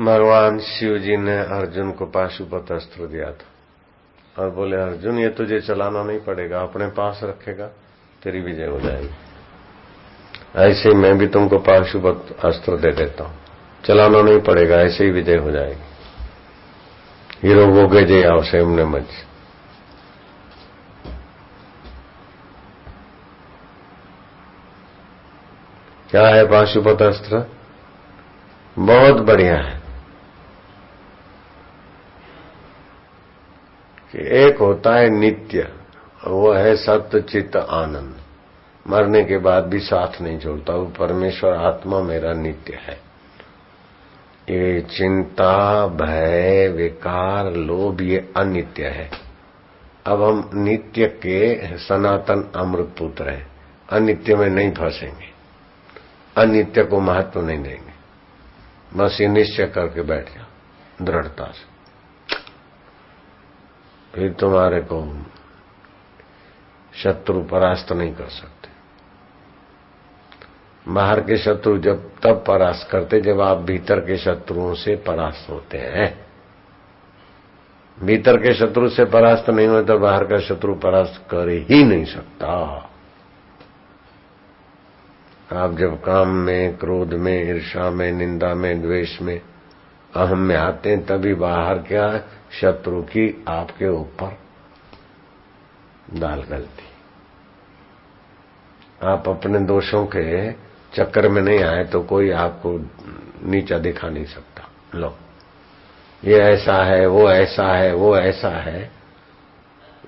भगवान शिव जी ने अर्जुन को पाशुपत अस्त्र दिया था। और बोले, अर्जुन, ये तुझे चलाना नहीं पड़ेगा, अपने पास रखेगा, तेरी विजय हो जाएगी। ऐसे ही मैं भी तुमको पाशुपत अस्त्र दे देता हूँ। चलाना नहीं पड़ेगा, ऐसे ही विजय हो जाएगी। हीरो वो गए जय आवश्य ने मज क्या है पाशुपत अस्त्र? बहुत बढ़िया है। कि एक होता है नित्य वो है सत्य चित्त आनंद। मरने के बाद भी साथ नहीं छोड़ता, वो परमेश्वर आत्मा मेरा नित्य है। ये चिंता, भय, विकार, लोभ, ये अनित्य है। अब हम नित्य के सनातन अमृत पुत्र हैं। अनित्य में नहीं फंसेंगे। अनित्य को महत्व नहीं देंगे। बस ये निश्चय करके बैठ जाओ, दृढ़ता से। फिर तुम्हारे को शत्रु परास्त नहीं कर सकते। बाहर के शत्रु जब तब परास्त करते, जब आप भीतर के शत्रुओं से परास्त होते हैं। भीतर के शत्रु से परास्त नहीं हो तो बाहर का शत्रु परास्त कर ही नहीं सकता। आप जब काम में, क्रोध में ईर्षा में, निंदा में, द्वेष में, अहम में आते हैं, तभी बाहर क्या शत्रु की आपके ऊपर दाल गलती आप अपने दोषों के चक्कर में नहीं आए तो कोई आपको नीचा दिखा नहीं सकता। लो। ये ऐसा है, वो ऐसा है, वो ऐसा है।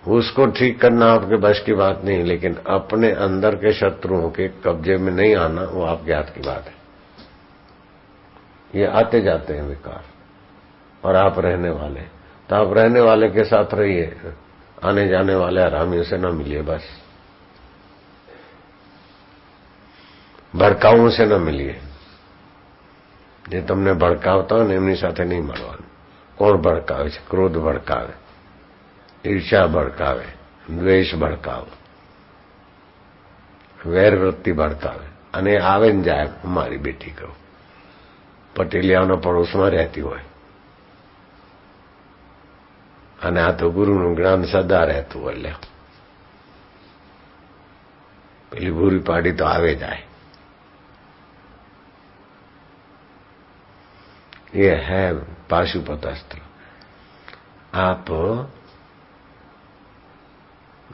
उसको ठीक करना आपके बस की बात नहीं, लेकिन अपने अंदर के शत्रुओं के कब्जे में नहीं आना, वो आपके हाथ की बात है। ये आते जाते हैं विकार, और आप रहने वाले तो आप रहने वाले के साथ रहिए आने जाने वाले आरामियों से ना मिलिए बस ભડકાવું છે ન મિલીએ જે તમને ભડકાવતા હોય ને એમની સાથે નહીં મળવાનું કોણ ભડકાવે છે ક્રોધ ભડકાવે ઈર્ષા ભડકાવે દ્વેષ ભડકાવે વેર વૃત્તિ ભડકાવે અને આવે ને જાય મારી બેટી કહું પટેલિયાનો પડોશમાં રહેતી હોય અને આ તો ગુરુનું જ્ઞાન સદા રહેતું એટલે પેલી ભૂરી પાડી તો આવે જાય ये है पाशुपत अस्त्र आप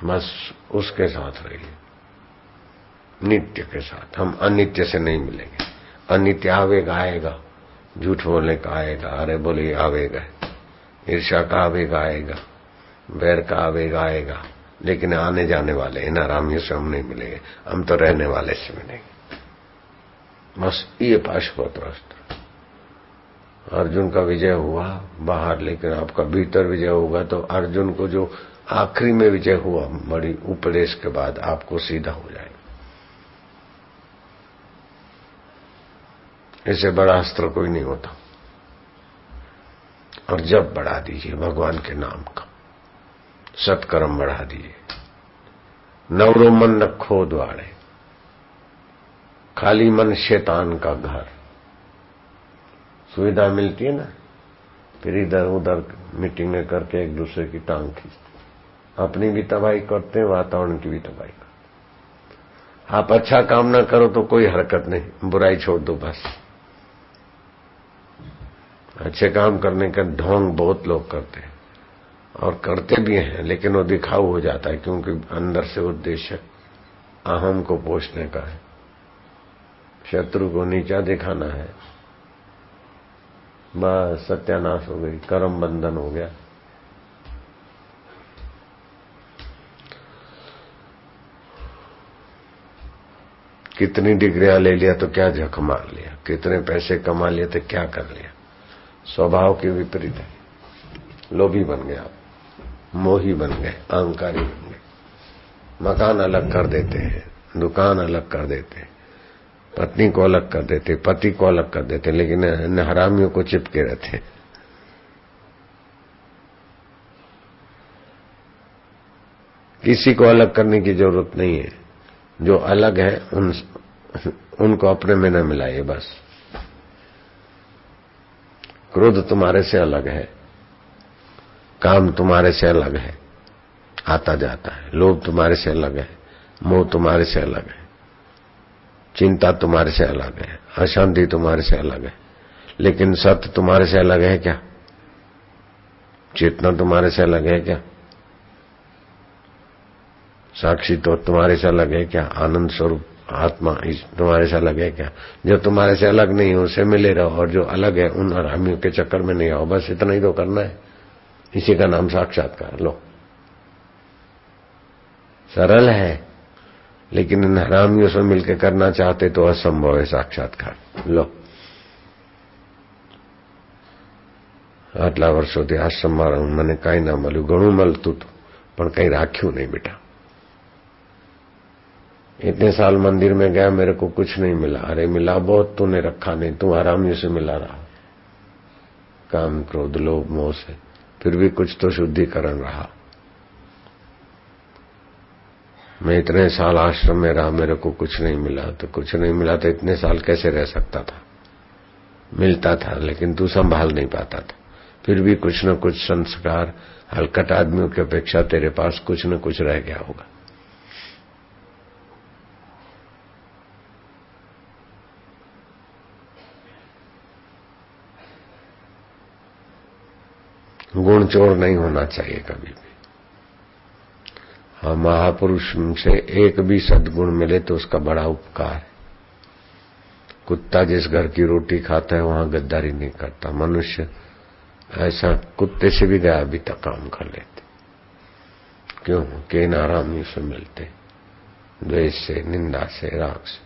बस उसके साथ रहिए नित्य के साथ हम अनित्य से नहीं मिलेंगे अनित्य आवेगा आएगा झूठ बोलने का आएगा अरे बोले आवेगा ईर्षा का आवेग आएगा वैर का आवेग आएगा लेकिन आने जाने वाले इन आरामियों से हम नहीं मिलेंगे, हम तो रहने वाले से मिलेंगे। बस ये पाशुपत अस्त्र अर्जुन का विजय हुआ, बाहर लेकिन आपका भीतर विजय होगा तो अर्जुन को जो आखिरी में विजय हुआ बड़ी उपदेश के बाद आपको सीधा हो जाएगा। इससे बड़ा अस्त्र कोई नहीं होता। और जब बढ़ा दीजिए भगवान के नाम का। सत्कर्म बढ़ा दीजिए नवरो मन रखो द्वारे। खाली मन शैतान का घर। सुविधा मिलती है ना? फिर इधर उधर मीटिंगें करके एक दूसरे की टांग खींचते। अपनी भी तबाही करते हैं वातावरण की भी तबाही करते। आप अच्छा काम ना करो तो कोई हरकत नहीं। बुराई छोड़ दो बस। अच्छे काम करने का ढोंग बहुत लोग करते हैं। और करते भी हैं, लेकिन वो दिखाऊ हो जाता है, क्योंकि अंदर से उद्देश्य अहम को पोषने का है। शत्रु को नीचा दिखाना है। बस सत्यानाश हो गई, कर्म बंधन हो गया। कितनी डिग्रियाँ ले लिया तो क्या झक मार लिया? कितने पैसे कमा लिए तो क्या कर लिया? स्वभाव के विपरीत है। लोभी बन गए आप, मोही बन गए, अहंकारी बन गए। मकान अलग कर देते हैं, दुकान अलग कर देते हैं, पत्नी को अलग कर देते पति को अलग कर देते लेकिन इन हरामियों को चिपके रहते किसी को अलग करने की ज़रूरत नहीं है। जो अलग है, उन, उनको अपने में न मिलाइए बस। क्रोध तुम्हारे से अलग है, काम तुम्हारे से अलग है, आता जाता है, लोभ तुम्हारे से अलग है, मोह तुम्हारे से अलग है, चिंता तुम्हारे से अलग है, अशांति तुम्हारे से अलग है, लेकिन सत्य तुम्हारे से अलग है क्या? चेतना तुम्हारे से अलग है क्या? साक्षी तो तुम्हारे से अलग है क्या? आनंद स्वरूप आत्मा तुम्हारे से अलग है क्या जो तुम्हारे से अलग नहीं है उसे मिले रहो और जो अलग है उन हरामियों के चक्कर में नहीं आओ बस इतना ही तो करना है इसी का नाम साक्षात्कार लो सरल है लेकिन इन हरामियों से मिलकर करना चाहते तो असंभव है साक्षात्कार लो આટલા વર્ષોથી આશ્રમમાં મને કાંઈ ના મળ્યું ઘણું મળતું હતું પણ કંઈ રાખ્યું नहीं बेटा इतने साल मंदिर में गया, मेरे को कुछ नहीं मिला। अरे, मिला बहुत तूने रखा, नहीं, तू आरामियों से मिला रहा। काम क्रोध, लोभ, मोह से। फिर भी कुछ तो शुद्धिकरण रहा। मैं इतने साल आश्रम में रहा, मेरे को कुछ नहीं मिला। तो कुछ नहीं मिला तो इतने साल कैसे रह सकता था? मिलता था, लेकिन तू संभाल नहीं पाता था। फिर भी कुछ न कुछ संस्कार, हलकट आदमियों की अपेक्षा तेरे पास कुछ न कुछ रह गया होगा। गुण चोर नहीं होना चाहिए कभी भी। हाँ महापुरुष से एक भी सदगुण मिले तो उसका बड़ा उपकार है। कुत्ता जिस घर की रोटी खाता है, वहाँ गद्दारी नहीं करता। मनुष्य ऐसा कुत्ते से भी गया, अभी तक काम कर लेते। क्यों? के नारामी से मिलते। द्वेष से, निंदा से, राग से।